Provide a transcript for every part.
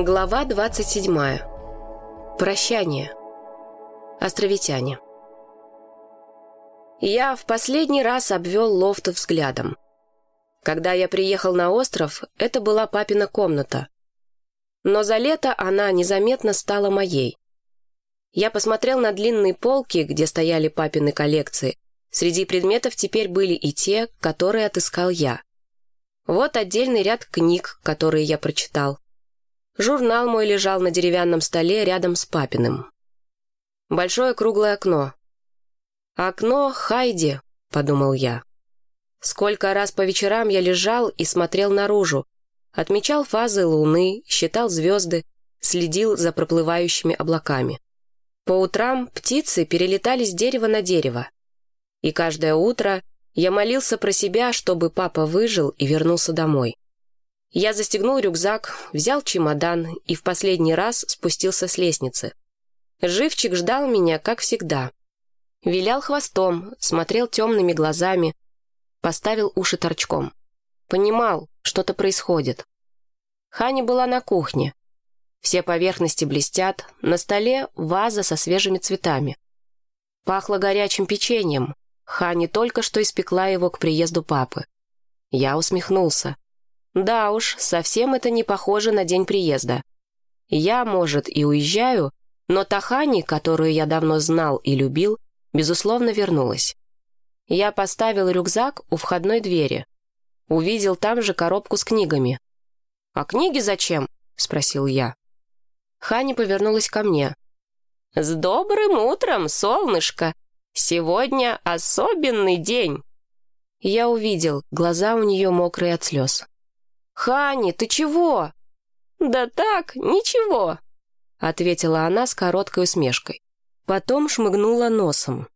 Глава 27. Прощание. Островитяне. Я в последний раз обвел лофт взглядом. Когда я приехал на остров, это была папина комната. Но за лето она незаметно стала моей. Я посмотрел на длинные полки, где стояли папины коллекции. Среди предметов теперь были и те, которые отыскал я. Вот отдельный ряд книг, которые я прочитал. Журнал мой лежал на деревянном столе рядом с папиным. Большое круглое окно. «Окно Хайди», — подумал я. Сколько раз по вечерам я лежал и смотрел наружу, отмечал фазы луны, считал звезды, следил за проплывающими облаками. По утрам птицы перелетали с дерева на дерево. И каждое утро я молился про себя, чтобы папа выжил и вернулся домой. Я застегнул рюкзак, взял чемодан и в последний раз спустился с лестницы. Живчик ждал меня, как всегда. Вилял хвостом, смотрел темными глазами, поставил уши торчком. Понимал, что-то происходит. Хани была на кухне. Все поверхности блестят, на столе ваза со свежими цветами. Пахло горячим печеньем. Хани только что испекла его к приезду папы. Я усмехнулся. Да уж, совсем это не похоже на день приезда. Я, может, и уезжаю, но Тахани, которую я давно знал и любил, безусловно, вернулась. Я поставил рюкзак у входной двери. Увидел там же коробку с книгами. «А книги зачем?» — спросил я. Хани повернулась ко мне. «С добрым утром, солнышко! Сегодня особенный день!» Я увидел, глаза у нее мокрые от слез. «Хани, ты чего?» «Да так, ничего», — ответила она с короткой усмешкой. Потом шмыгнула носом.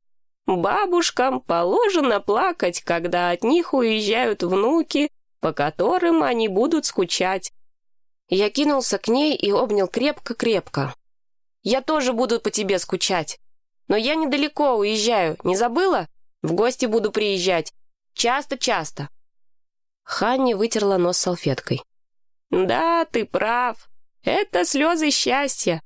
«Бабушкам положено плакать, когда от них уезжают внуки, по которым они будут скучать». Я кинулся к ней и обнял крепко-крепко. «Я тоже буду по тебе скучать. Но я недалеко уезжаю, не забыла? В гости буду приезжать. Часто-часто». Ханни вытерла нос салфеткой. «Да, ты прав. Это слезы счастья.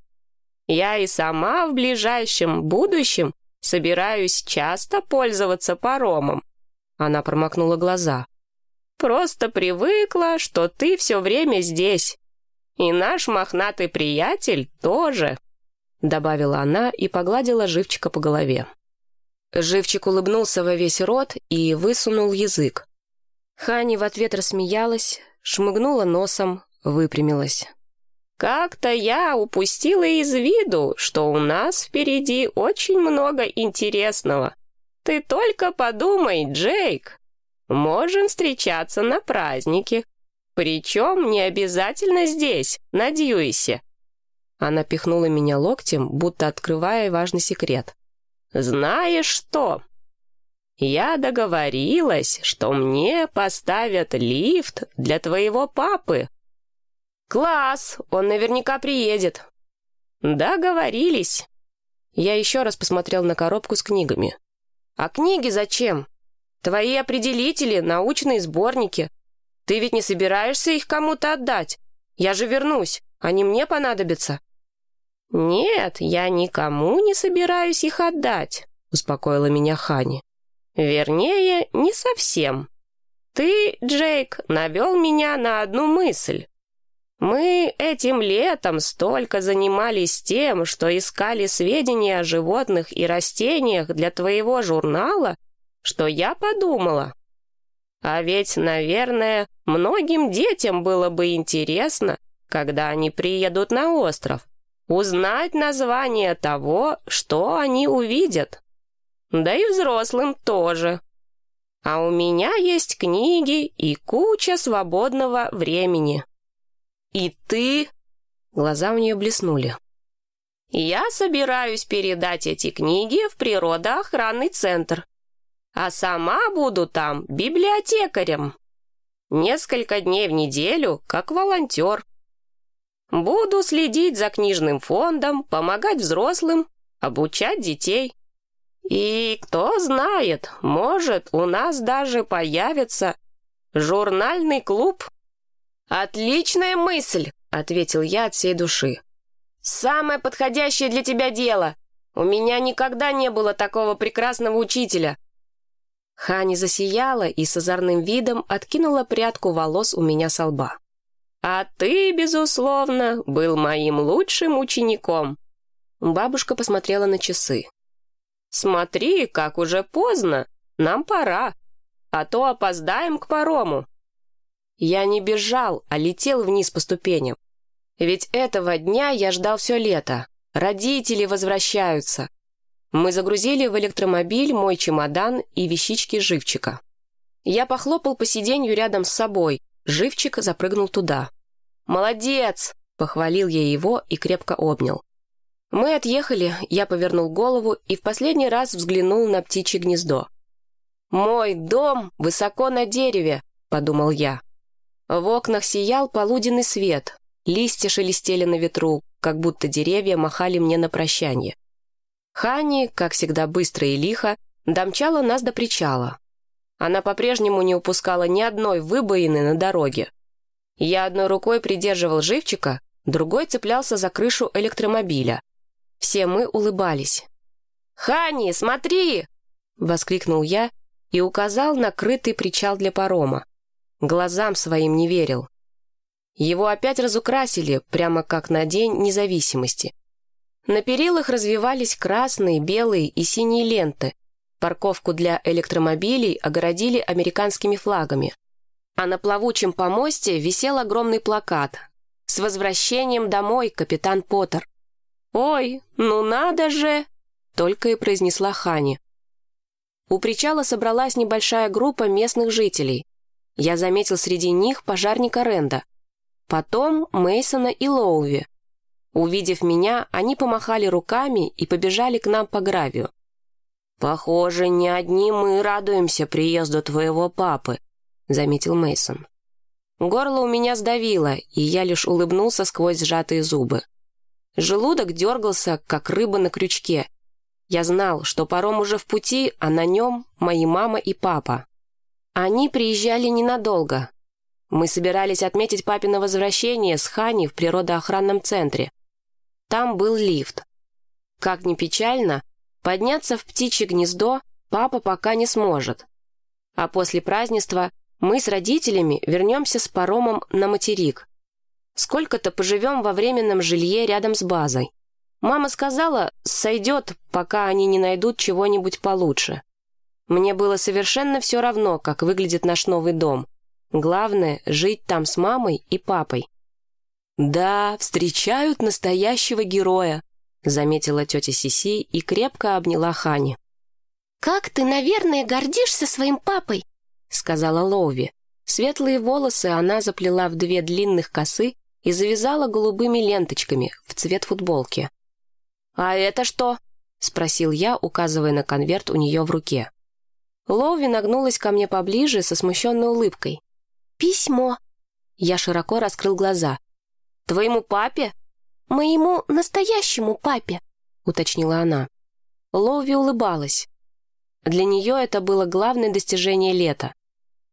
Я и сама в ближайшем будущем собираюсь часто пользоваться паромом». Она промокнула глаза. «Просто привыкла, что ты все время здесь. И наш мохнатый приятель тоже», добавила она и погладила живчика по голове. Живчик улыбнулся во весь рот и высунул язык. Хани в ответ рассмеялась, шмыгнула носом, выпрямилась. «Как-то я упустила из виду, что у нас впереди очень много интересного. Ты только подумай, Джейк. Можем встречаться на празднике. Причем не обязательно здесь, на Дьюисе». Она пихнула меня локтем, будто открывая важный секрет. «Знаешь что? Я договорилась, что мне поставят лифт для твоего папы. Класс, он наверняка приедет. Договорились. Я еще раз посмотрел на коробку с книгами. А книги зачем? Твои определители, научные сборники. Ты ведь не собираешься их кому-то отдать? Я же вернусь, они мне понадобятся. Нет, я никому не собираюсь их отдать, успокоила меня Хани. Вернее, не совсем. Ты, Джейк, навел меня на одну мысль. Мы этим летом столько занимались тем, что искали сведения о животных и растениях для твоего журнала, что я подумала. А ведь, наверное, многим детям было бы интересно, когда они приедут на остров, узнать название того, что они увидят. Да и взрослым тоже. А у меня есть книги и куча свободного времени. И ты... Глаза у нее блеснули. Я собираюсь передать эти книги в природоохранный центр. А сама буду там библиотекарем. Несколько дней в неделю, как волонтер. Буду следить за книжным фондом, помогать взрослым, обучать детей. И кто знает, может, у нас даже появится журнальный клуб. Отличная мысль, ответил я от всей души. «Самое подходящее для тебя дело! У меня никогда не было такого прекрасного учителя!» Хани засияла и с озорным видом откинула прядку волос у меня со лба. «А ты, безусловно, был моим лучшим учеником!» Бабушка посмотрела на часы. «Смотри, как уже поздно, нам пора, а то опоздаем к парому». Я не бежал, а летел вниз по ступеням. Ведь этого дня я ждал все лето. Родители возвращаются. Мы загрузили в электромобиль мой чемодан и вещички живчика. Я похлопал по сиденью рядом с собой. Живчик запрыгнул туда. «Молодец!» — похвалил я его и крепко обнял. Мы отъехали, я повернул голову и в последний раз взглянул на птичье гнездо. «Мой дом высоко на дереве», — подумал я. В окнах сиял полуденный свет, листья шелестели на ветру, как будто деревья махали мне на прощание. Хани, как всегда быстро и лихо, домчала нас до причала. Она по-прежнему не упускала ни одной выбоины на дороге. Я одной рукой придерживал живчика, другой цеплялся за крышу электромобиля. Все мы улыбались. «Хани, смотри!» — воскликнул я и указал на крытый причал для парома. Глазам своим не верил. Его опять разукрасили, прямо как на День независимости. На перилах развивались красные, белые и синие ленты. Парковку для электромобилей огородили американскими флагами. А на плавучем помосте висел огромный плакат «С возвращением домой, капитан Поттер». «Ой, ну надо же!» — только и произнесла Хани. У причала собралась небольшая группа местных жителей. Я заметил среди них пожарника Ренда. Потом Мейсона и Лоуви. Увидев меня, они помахали руками и побежали к нам по гравию. «Похоже, не одни мы радуемся приезду твоего папы», — заметил Мейсон. Горло у меня сдавило, и я лишь улыбнулся сквозь сжатые зубы. Желудок дергался, как рыба на крючке. Я знал, что паром уже в пути, а на нем мои мама и папа. Они приезжали ненадолго. Мы собирались отметить папино возвращение с Хани в природоохранном центре. Там был лифт. Как ни печально, подняться в птичье гнездо папа пока не сможет. А после празднества мы с родителями вернемся с паромом на материк. Сколько-то поживем во временном жилье рядом с базой. Мама сказала, сойдет, пока они не найдут чего-нибудь получше. Мне было совершенно все равно, как выглядит наш новый дом. Главное — жить там с мамой и папой. «Да, встречают настоящего героя», — заметила тетя Сиси и крепко обняла Хани. «Как ты, наверное, гордишься своим папой», — сказала Лоуви. Светлые волосы она заплела в две длинных косы и завязала голубыми ленточками в цвет футболки. «А это что?» — спросил я, указывая на конверт у нее в руке. Лоуви нагнулась ко мне поближе со смущенной улыбкой. «Письмо!» Я широко раскрыл глаза. «Твоему папе?» «Моему настоящему папе», — уточнила она. Лоуви улыбалась. Для нее это было главное достижение лета.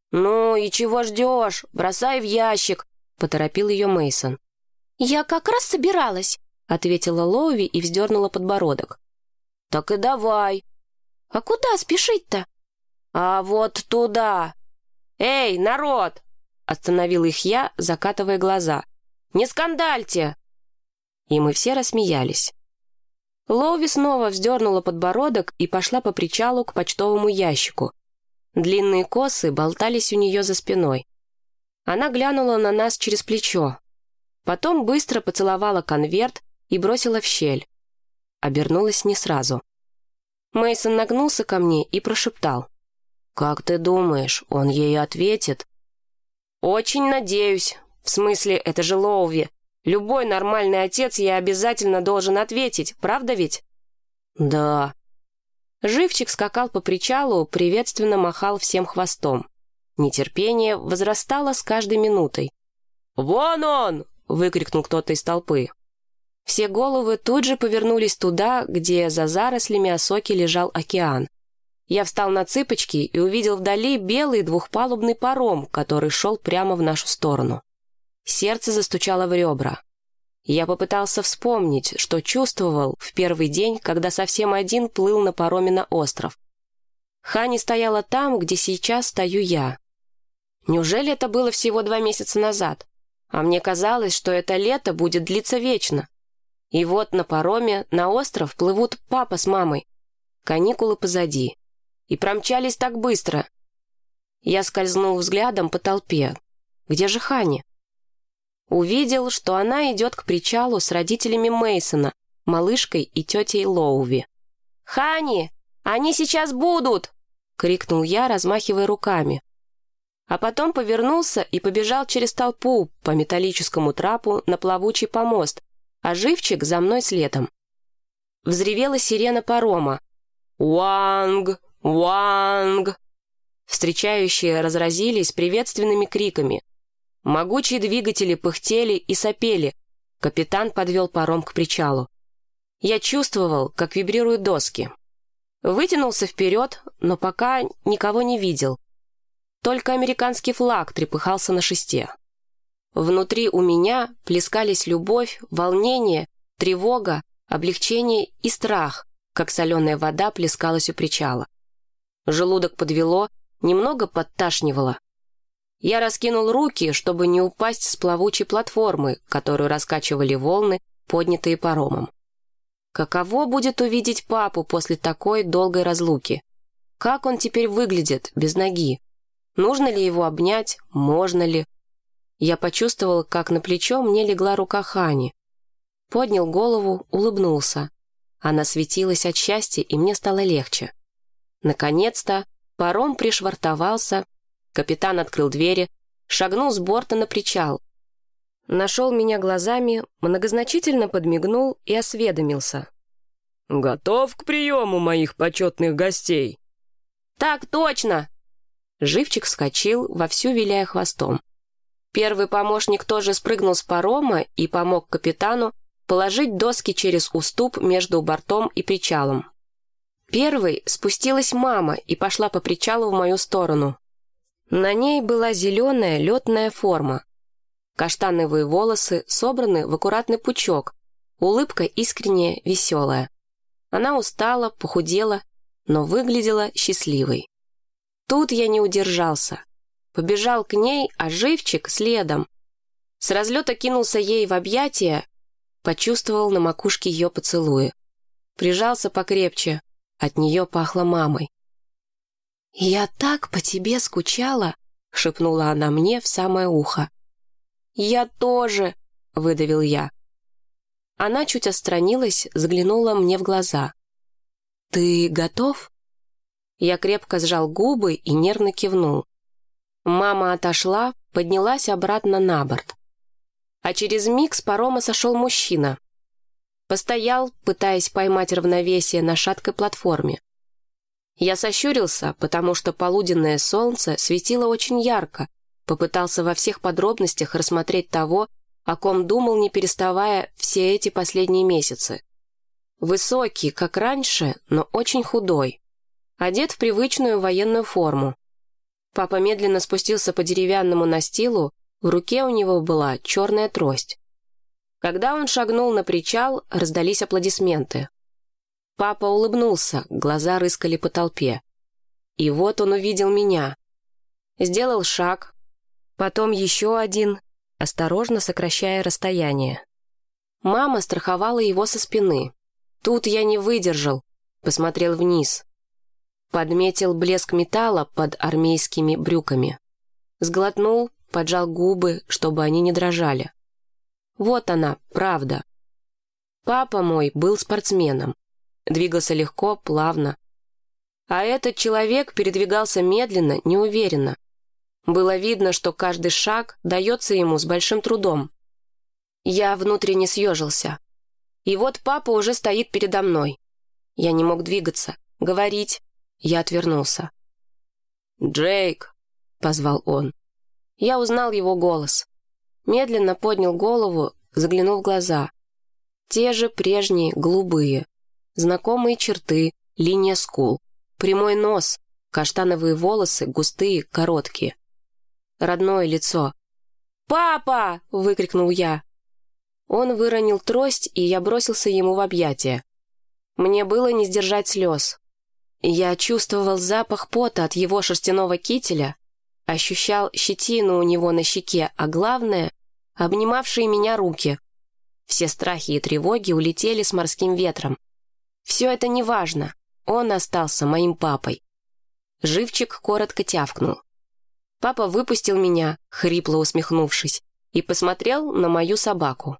«Ну и чего ждешь? Бросай в ящик!» — поторопил ее Мейсон. «Я как раз собиралась», — ответила Лоуви и вздернула подбородок. «Так и давай». «А куда спешить-то?» «А вот туда». «Эй, народ!» — остановил их я, закатывая глаза. «Не скандальте!» И мы все рассмеялись. Лоуви снова вздернула подбородок и пошла по причалу к почтовому ящику. Длинные косы болтались у нее за спиной. Она глянула на нас через плечо. Потом быстро поцеловала конверт и бросила в щель. Обернулась не сразу. Мейсон нагнулся ко мне и прошептал. «Как ты думаешь, он ей ответит?» «Очень надеюсь. В смысле, это же Лоуви. Любой нормальный отец ей обязательно должен ответить, правда ведь?» «Да». Живчик скакал по причалу, приветственно махал всем хвостом. Нетерпение возрастало с каждой минутой. «Вон он!» — выкрикнул кто-то из толпы. Все головы тут же повернулись туда, где за зарослями осоки лежал океан. Я встал на цыпочки и увидел вдали белый двухпалубный паром, который шел прямо в нашу сторону. Сердце застучало в ребра. Я попытался вспомнить, что чувствовал в первый день, когда совсем один плыл на пароме на остров. Хани стояла там, где сейчас стою я. Неужели это было всего два месяца назад? А мне казалось, что это лето будет длиться вечно. И вот на пароме на остров плывут папа с мамой. Каникулы позади. И промчались так быстро. Я скользнул взглядом по толпе. Где же Хани? Увидел, что она идет к причалу с родителями Мейсона, малышкой и тетей Лоуви. «Хани, они сейчас будут!» — крикнул я, размахивая руками. А потом повернулся и побежал через толпу по металлическому трапу на плавучий помост, а живчик за мной следом. Взревела сирена парома. «Уанг! Уанг!» Встречающие разразились приветственными криками. Могучие двигатели пыхтели и сопели. Капитан подвел паром к причалу. Я чувствовал, как вибрируют доски. Вытянулся вперед, но пока никого не видел. Только американский флаг трепыхался на шесте. Внутри у меня плескались любовь, волнение, тревога, облегчение и страх, как соленая вода плескалась у причала. Желудок подвело, немного подташнивало. Я раскинул руки, чтобы не упасть с плавучей платформы, которую раскачивали волны, поднятые паромом. Каково будет увидеть папу после такой долгой разлуки? Как он теперь выглядит, без ноги? Нужно ли его обнять? Можно ли? Я почувствовал, как на плечо мне легла рука Хани. Поднял голову, улыбнулся. Она светилась от счастья, и мне стало легче. Наконец-то паром пришвартовался, капитан открыл двери, шагнул с борта на причал. Нашел меня глазами, многозначительно подмигнул и осведомился. «Готов к приему моих почетных гостей?» «Так точно!» Живчик вскочил, вовсю виляя хвостом. Первый помощник тоже спрыгнул с парома и помог капитану положить доски через уступ между бортом и причалом. Первой спустилась мама и пошла по причалу в мою сторону. На ней была зеленая летная форма. Каштановые волосы собраны в аккуратный пучок, улыбка искренняя, веселая. Она устала, похудела, но выглядела счастливой. Тут я не удержался. Побежал к ней, а живчик следом. С разлета кинулся ей в объятия, почувствовал на макушке ее поцелуи. Прижался покрепче, от нее пахло мамой. «Я так по тебе скучала», — шепнула она мне в самое ухо. «Я тоже», — выдавил я. Она чуть отстранилась, заглянула мне в глаза. «Ты готов?» Я крепко сжал губы и нервно кивнул. Мама отошла, поднялась обратно на борт. А через миг с парома сошел мужчина. Постоял, пытаясь поймать равновесие на шаткой платформе. Я сощурился, потому что полуденное солнце светило очень ярко, попытался во всех подробностях рассмотреть того, о ком думал, не переставая, все эти последние месяцы. Высокий, как раньше, но очень худой. Одет в привычную военную форму. Папа медленно спустился по деревянному настилу, в руке у него была черная трость. Когда он шагнул на причал, раздались аплодисменты. Папа улыбнулся, глаза рыскали по толпе. И вот он увидел меня. Сделал шаг, потом еще один, осторожно сокращая расстояние. Мама страховала его со спины. Тут я не выдержал, посмотрел вниз. Подметил блеск металла под армейскими брюками. Сглотнул, поджал губы, чтобы они не дрожали. Вот она, правда. Папа мой был спортсменом. Двигался легко, плавно. А этот человек передвигался медленно, неуверенно. Было видно, что каждый шаг дается ему с большим трудом. Я внутренне съежился. И вот папа уже стоит передо мной. Я не мог двигаться, говорить. Я отвернулся. «Джейк!» — позвал он. Я узнал его голос. Медленно поднял голову, заглянул в глаза. Те же прежние, голубые. Знакомые черты, линия скул. Прямой нос, каштановые волосы, густые, короткие родное лицо. «Папа!» — выкрикнул я. Он выронил трость, и я бросился ему в объятия. Мне было не сдержать слез. Я чувствовал запах пота от его шерстяного кителя, ощущал щетину у него на щеке, а главное — обнимавшие меня руки. Все страхи и тревоги улетели с морским ветром. Все это неважно, он остался моим папой. Живчик коротко тявкнул. Папа выпустил меня, хрипло усмехнувшись, и посмотрел на мою собаку.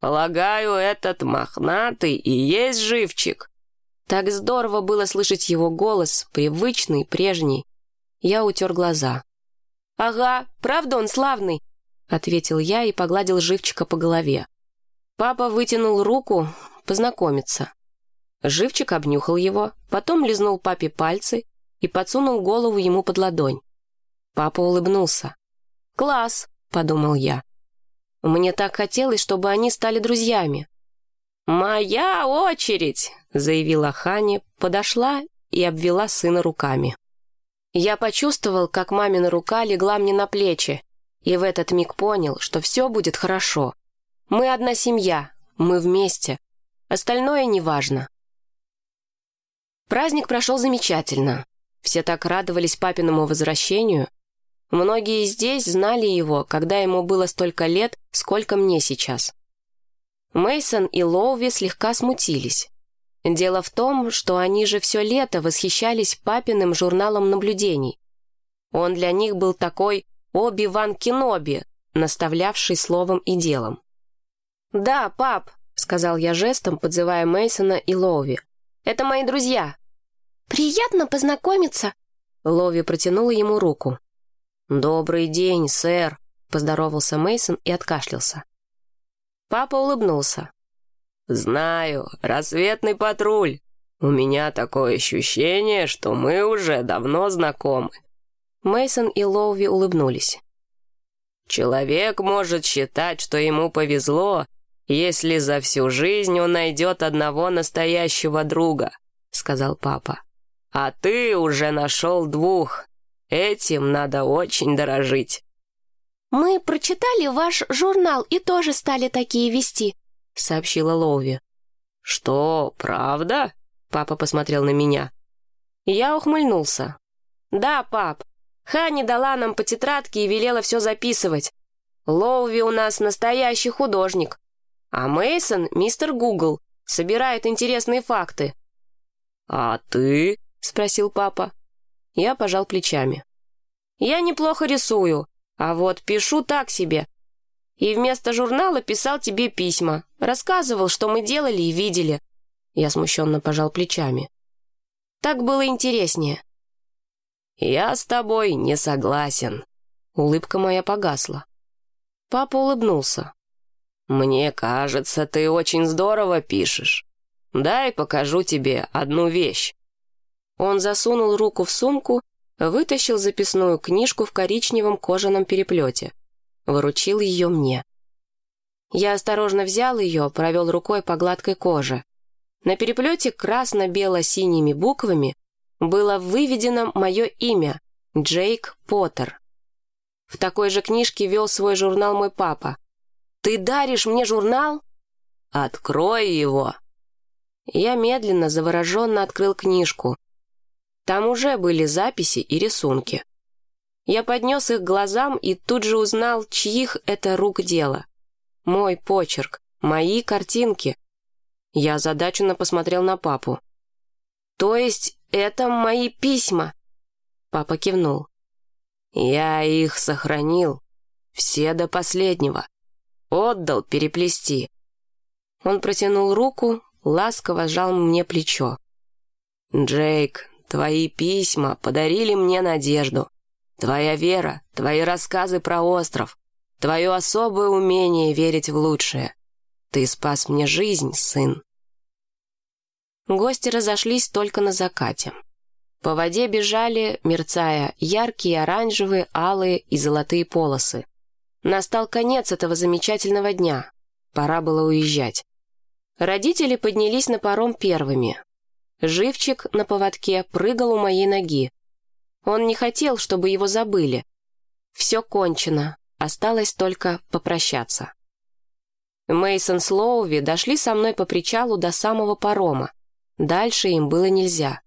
«Полагаю, этот мохнатый и есть живчик». Так здорово было слышать его голос, привычный, прежний. Я утер глаза. «Ага, правда он славный?» — ответил я и погладил живчика по голове. Папа вытянул руку познакомиться. Живчик обнюхал его, потом лизнул папе пальцы и подсунул голову ему под ладонь. Папа улыбнулся. «Класс!» — подумал я. Мне так хотелось, чтобы они стали друзьями. «Моя очередь!» — заявила Хани, подошла и обвела сына руками. Я почувствовал, как мамина рука легла мне на плечи, и в этот миг понял, что все будет хорошо. Мы одна семья, мы вместе. Остальное неважно. Праздник прошел замечательно. Все так радовались папиному возвращению. Многие здесь знали его, когда ему было столько лет, сколько мне сейчас. Мейсон и Лоуви слегка смутились. Дело в том, что они же все лето восхищались папиным журналом наблюдений. Он для них был такой Оби-Ван Кеноби, наставлявший словом и делом. «Да, пап», — сказал я жестом, подзывая Мейсона и Лоуви. «Это мои друзья». «Приятно познакомиться!» Лови протянула ему руку. «Добрый день, сэр!» — поздоровался Мейсон и откашлялся. Папа улыбнулся. «Знаю, рассветный патруль. У меня такое ощущение, что мы уже давно знакомы». Мейсон и Лоуви улыбнулись. «Человек может считать, что ему повезло, если за всю жизнь он найдет одного настоящего друга», — сказал папа. А ты уже нашел двух. Этим надо очень дорожить». «Мы прочитали ваш журнал и тоже стали такие вести», — сообщила Лоуви. «Что, правда?» — папа посмотрел на меня. Я ухмыльнулся. «Да, пап. Хани дала нам по тетрадке и велела все записывать. Лоуви у нас настоящий художник. А Мейсон мистер Гугл, собирает интересные факты». «А ты?» — спросил папа. Я пожал плечами. «Я неплохо рисую, а вот пишу так себе. И вместо журнала писал тебе письма, рассказывал, что мы делали и видели». Я смущенно пожал плечами. «Так было интереснее». «Я с тобой не согласен». Улыбка моя погасла. Папа улыбнулся. «Мне кажется, ты очень здорово пишешь. Дай покажу тебе одну вещь». Он засунул руку в сумку, вытащил записную книжку в коричневом кожаном переплете. Выручил ее мне. Я осторожно взял ее, провел рукой по гладкой коже. На переплете красно-бело-синими буквами было выведено мое имя — Джейк Поттер. В такой же книжке вел свой журнал мой папа. «Ты даришь мне журнал?» «Открой его!» Я медленно, завороженно открыл книжку. Там уже были записи и рисунки. Я поднес их глазам и тут же узнал, чьих это рук дело. Мой почерк, мои картинки. Я озадаченно посмотрел на папу. «То есть это мои письма?» Папа кивнул. «Я их сохранил. Все до последнего. Отдал переплести». Он протянул руку, ласково сжал мне плечо. «Джейк, Твои письма подарили мне надежду. Твоя вера, твои рассказы про остров, твое особое умение верить в лучшее. Ты спас мне жизнь, сын. Гости разошлись только на закате. По воде бежали, мерцая, яркие оранжевые, алые и золотые полосы. Настал конец этого замечательного дня. Пора было уезжать. Родители поднялись на паром первыми. Живчик на поводке прыгал у моей ноги. Он не хотел, чтобы его забыли. Все кончено. осталось только попрощаться. Мейсон с Лоуви дошли со мной по причалу до самого парома. Дальше им было нельзя.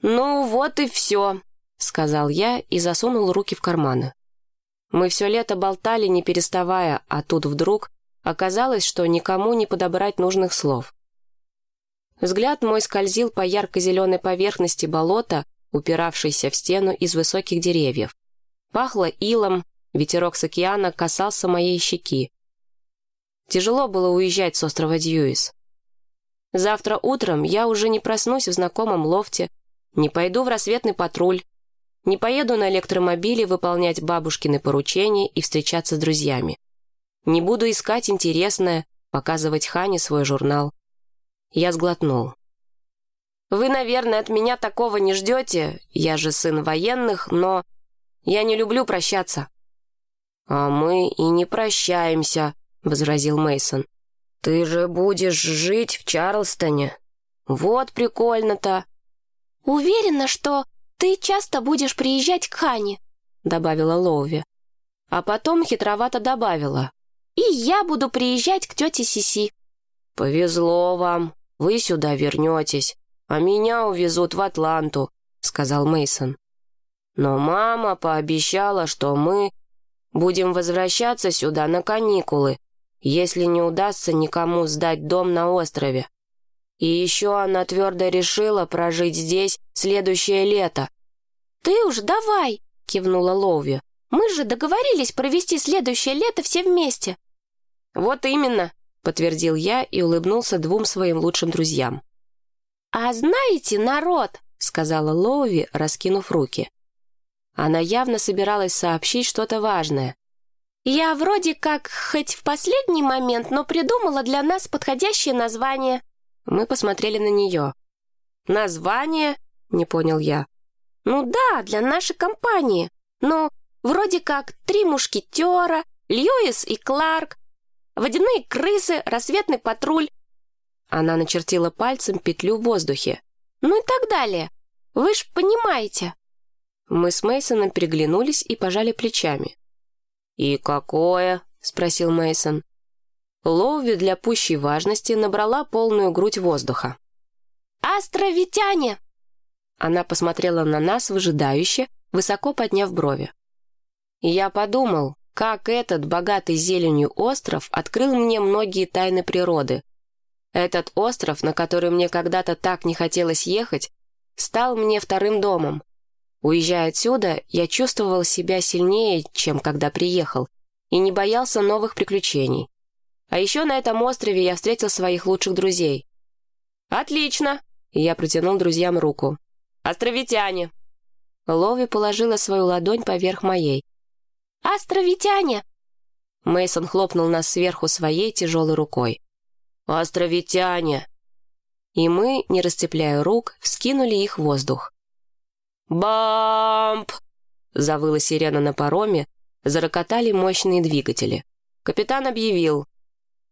«Ну вот и все», — сказал я и засунул руки в карманы. Мы все лето болтали, не переставая, а тут вдруг оказалось, что никому не подобрать нужных слов. Взгляд мой скользил по ярко-зеленой поверхности болота, упиравшейся в стену из высоких деревьев. Пахло илом, ветерок с океана касался моей щеки. Тяжело было уезжать с острова Дьюис. Завтра утром я уже не проснусь в знакомом лофте, не пойду в рассветный патруль, не поеду на электромобиле выполнять бабушкины поручения и встречаться с друзьями. Не буду искать интересное, показывать Хане свой журнал. Я сглотнул. «Вы, наверное, от меня такого не ждете, я же сын военных, но я не люблю прощаться». «А мы и не прощаемся», — возразил Мейсон. «Ты же будешь жить в Чарлстоне. Вот прикольно-то». «Уверена, что ты часто будешь приезжать к Хане», — добавила Лоуви. А потом хитровато добавила. «И я буду приезжать к тете Сиси». «Повезло вам, вы сюда вернетесь, а меня увезут в Атланту», — сказал Мейсон. «Но мама пообещала, что мы будем возвращаться сюда на каникулы, если не удастся никому сдать дом на острове. И еще она твердо решила прожить здесь следующее лето. «Ты уж давай!» — кивнула Лоуви. «Мы же договорились провести следующее лето все вместе». «Вот именно!» — подтвердил я и улыбнулся двум своим лучшим друзьям. «А знаете, народ!» — сказала Лоуви, раскинув руки. Она явно собиралась сообщить что-то важное. «Я вроде как, хоть в последний момент, но придумала для нас подходящее название». Мы посмотрели на нее. «Название?» — не понял я. «Ну да, для нашей компании. Ну, вроде как «Три мушкетера», «Льюис и Кларк», «Водяные крысы», «Рассветный патруль». Она начертила пальцем петлю в воздухе. «Ну и так далее. Вы ж понимаете». Мы с Мейсоном переглянулись и пожали плечами. «И какое?» — спросил Мейсон. Лоуви для пущей важности набрала полную грудь воздуха. «Островитяне!» Она посмотрела на нас выжидающе, высоко подняв брови. Я подумал, как этот богатый зеленью остров открыл мне многие тайны природы. Этот остров, на который мне когда-то так не хотелось ехать, стал мне вторым домом. Уезжая отсюда, я чувствовал себя сильнее, чем когда приехал, и не боялся новых приключений. А еще на этом острове я встретил своих лучших друзей. «Отлично!» — я протянул друзьям руку. «Островитяне!» Лови положила свою ладонь поверх моей. «Островитяне!» Мейсон хлопнул нас сверху своей тяжелой рукой. «Островитяне!» И мы, не расцепляя рук, вскинули их в воздух. «Бамп!» — завыла сирена на пароме, зарокотали мощные двигатели. Капитан объявил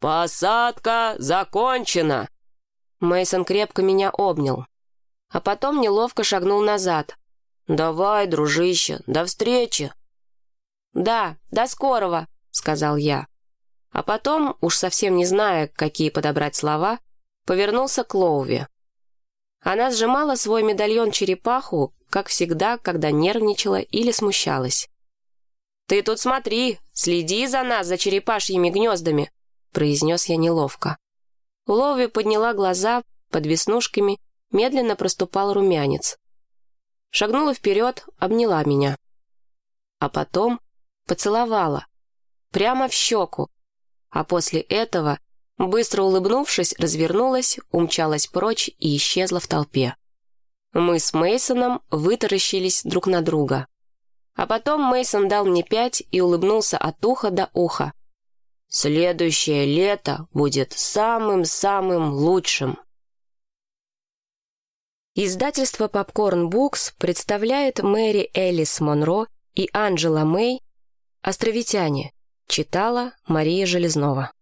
«Посадка закончена!» Мейсон крепко меня обнял, а потом неловко шагнул назад. «Давай, дружище, до встречи!» «Да, до скорого!» — сказал я. А потом, уж совсем не зная, какие подобрать слова, повернулся к Лоуви. Она сжимала свой медальон-черепаху, как всегда, когда нервничала или смущалась. «Ты тут смотри, следи за нас, за черепашьими гнездами!» произнес я неловко. Лови подняла глаза, под веснушками медленно проступал румянец. Шагнула вперед, обняла меня. А потом поцеловала. Прямо в щеку. А после этого, быстро улыбнувшись, развернулась, умчалась прочь и исчезла в толпе. Мы с Мейсоном вытаращились друг на друга. А потом Мейсон дал мне пять и улыбнулся от уха до уха. Следующее лето будет самым-самым лучшим. Издательство Popcorn Books представляет Мэри Элис Монро и Анджела Мэй «Островитяне», читала Мария Железнова.